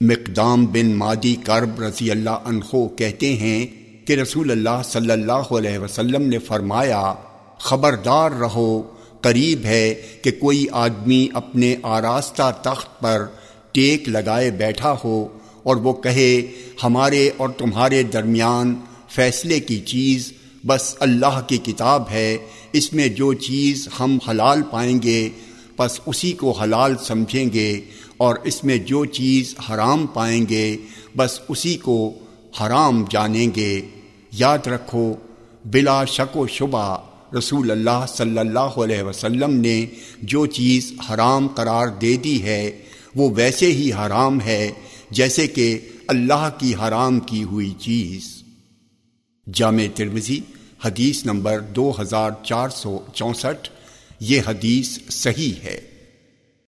مقدام بن مادی کرب رضی اللہ عنہ کہتے ہیں کہ رسول اللہ صلی اللہ علیہ وسلم نے فرمایا، خبردار رہو، قریب ہے کہ کوئی آدمی اپنے آراستہ تخت پر ٹیک لگائے بیٹھا ہو اور وہ کہے، ہمارے اور تمہارے درمیان فیصلے کی چیز بس اللہ کی کتاب ہے، اس میں جو چیز ہم حلال پائیں گے، بس اسی کو حلال سمجھیں گے۔ اور اس میں جو چیز حرام پائیں گے، بس اسی کو حرام جانیں گے۔ یاد رکھو، بلا شک و شبہ رسول اللہ صلی اللہ علیہ وسلم نے جو چیز حرام قرار دے دی ہے، وہ ویسے ہی حرام ہے، جیسے کہ اللہ کی حرام کی ہوئی چیز۔ جامع ترمزی حدیث نمبر دو ہزار چار سو چونسٹھ، یہ حدیث صحیح ہے۔